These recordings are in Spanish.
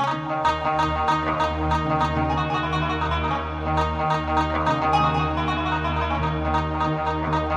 thank you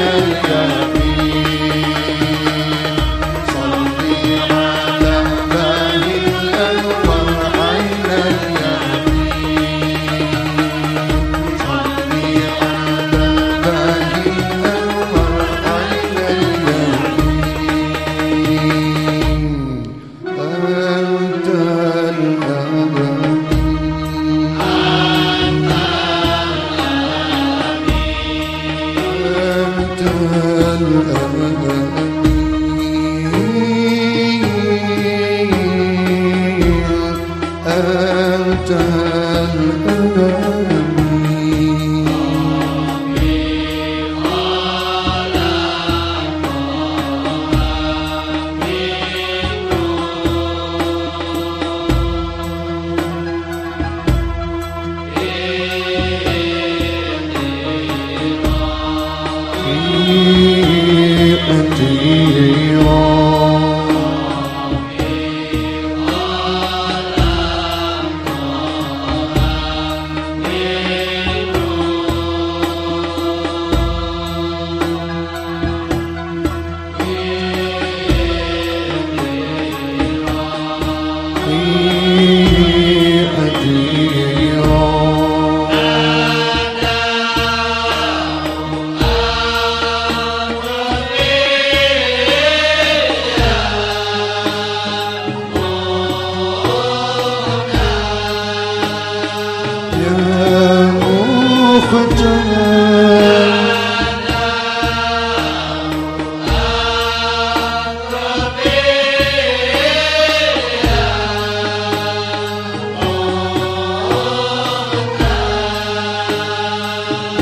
Ananda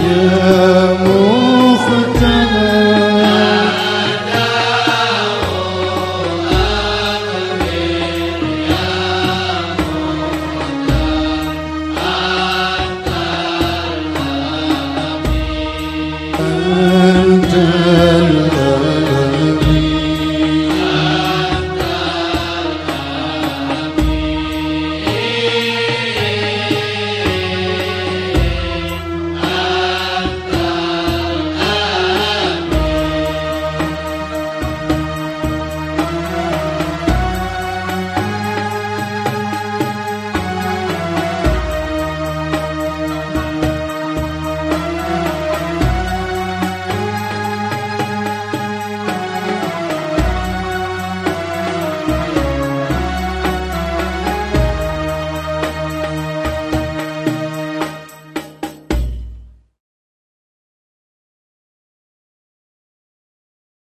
Yeah.